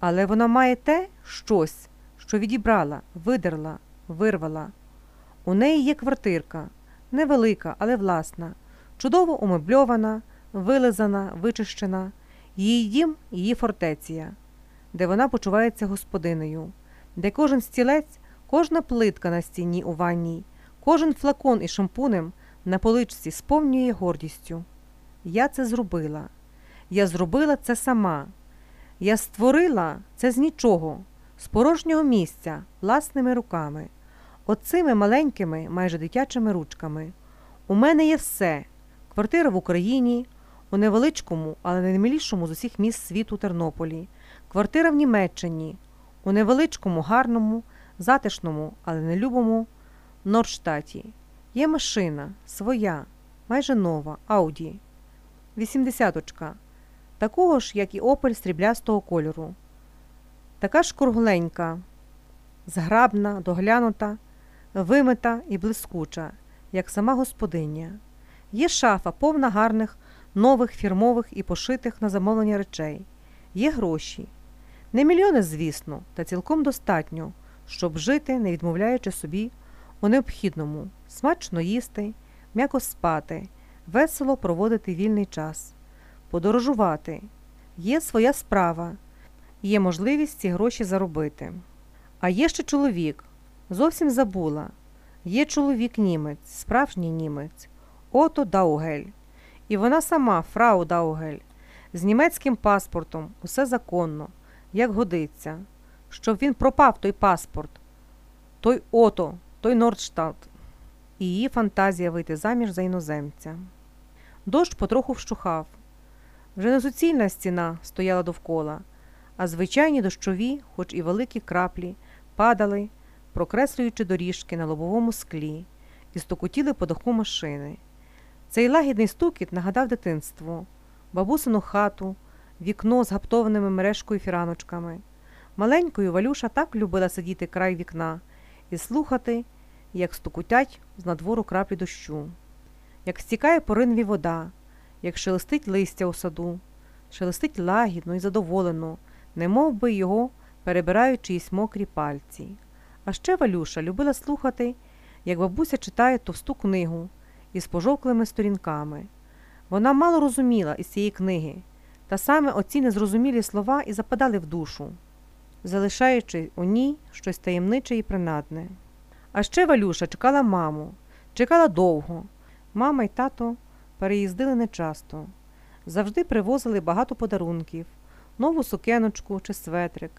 Але вона має те щось, що відібрала, видерла, вирвала. У неї є квартирка, невелика, але власна, чудово умебльована, вилизана, вичищена, її дім, її фортеція, де вона почувається господинею, де кожен стілець, кожна плитка на стіні у ванній, кожен флакон із шампунем на поличці сповнює гордістю. Я це зробила. Я зробила це сама. Я створила це з нічого, з порожнього місця, власними руками, оцими маленькими, майже дитячими ручками. У мене є все: квартира в Україні, у невеличкому, але наймилішому з усіх міст світу Тернополі, квартира в Німеччині, у невеличкому, гарному, затишному, але нелюбому Нордштаті. Є машина своя, майже нова, Ауді. Вісімдесяточка. Такого ж, як і опель сріблястого кольору. Така ж кругленька, зграбна, доглянута, вимита і блискуча, як сама господиня. Є шафа, повна гарних, нових, фірмових і пошитих на замовлення речей. Є гроші. Не мільйони, звісно, та цілком достатньо, щоб жити, не відмовляючи собі у необхідному, смачно їсти, м'яко спати, весело проводити вільний час, подорожувати. Є своя справа, є можливість ці гроші заробити. А є ще чоловік, зовсім забула. Є чоловік німець, справжній німець, Ото Даугель. І вона сама, фрау Даугель, з німецьким паспортом, усе законно, як годиться, щоб він пропав той паспорт, той ото, той Нордштадт, і її фантазія вийти заміж за іноземця. Дощ потроху вщухав. Вже не суцільна стіна стояла довкола, а звичайні дощові, хоч і великі краплі, падали, прокреслюючи доріжки на лобовому склі, і стукотіли по даху машини. Цей лагідний стукіт нагадав дитинство, бабусину хату, вікно з гаптованими мережкою фіраночками. Маленькою Валюша так любила сидіти край вікна і слухати, як стукутять з надвору краплі дощу, як стікає по ринві вода, як шелестить листя у саду, шелестить лагідно і задоволено, немов би його перебирають чиїсь мокрі пальці. А ще Валюша любила слухати, як бабуся читає товсту книгу із пожовклими сторінками. Вона мало розуміла із цієї книги, та саме оці незрозумілі слова і западали в душу, залишаючи у ній щось таємниче і принадне. А ще Валюша чекала маму, чекала довго. Мама й тато переїздили нечасто, завжди привозили багато подарунків, нову сукеночку чи светрик,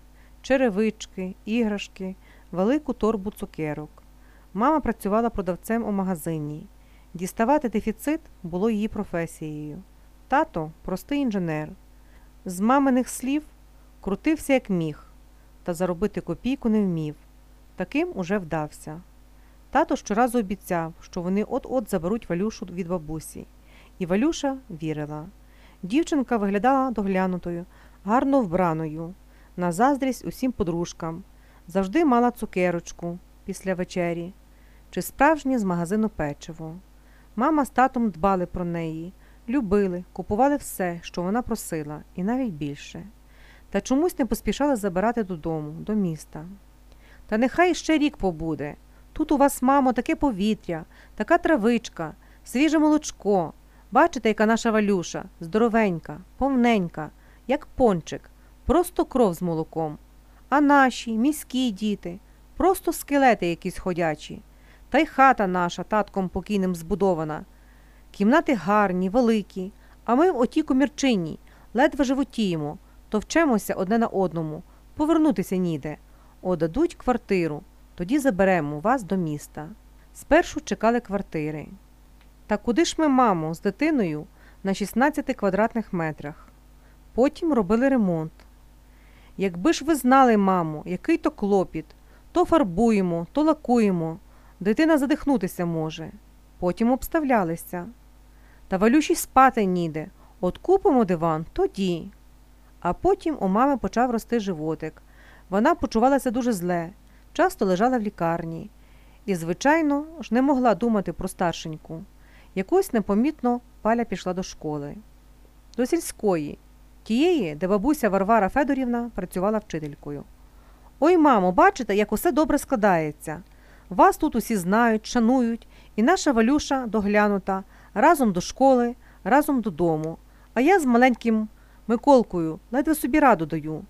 черевички, іграшки, велику торбу цукерок. Мама працювала продавцем у магазині. Діставати дефіцит було її професією. Тато простий інженер. З маминих слів крутився як міг, та заробити копійку не вмів. Таким уже вдався. Тато щоразу обіцяв, що вони от-от заберуть Валюшу від бабусі. І Валюша вірила. Дівчинка виглядала доглянутою, гарно вбраною, на заздрість усім подружкам, завжди мала цукерочку після вечері чи справжнє з магазину печиво. Мама з татом дбали про неї, любили, купували все, що вона просила, і навіть більше. Та чомусь не поспішали забирати додому, до міста. Та нехай ще рік побуде. Тут у вас, мамо, таке повітря, така травичка, свіже молочко. Бачите, яка наша валюша, здоровенька, повненька, як пончик, просто кров з молоком. А наші, міські діти, просто скелети якісь ходячі. Та й хата наша татком покійним збудована. Кімнати гарні, великі, а ми в отій комірчині, ледве животіємо, товчемося одне на одному, повернутися ніде. Одадуть квартиру, тоді заберемо вас до міста. Спершу чекали квартири. Та куди ж ми, мамо, з дитиною на 16 квадратних метрах? Потім робили ремонт. Якби ж ви знали, мамо, який то клопіт, то фарбуємо, то лакуємо. Дитина задихнутися може. Потім обставлялися. Та валющій спати ніде. От купимо диван тоді. А потім у мами почав рости животик. Вона почувалася дуже зле, часто лежала в лікарні і, звичайно, ж не могла думати про старшеньку. Якось непомітно паля пішла до школи, до сільської, тієї, де бабуся Варвара Федорівна працювала вчителькою. Ой, мамо, бачите, як усе добре складається. Вас тут усі знають, шанують, і наша Валюша доглянута разом до школи, разом додому. А я з маленьким Миколкою ледве собі раду даю.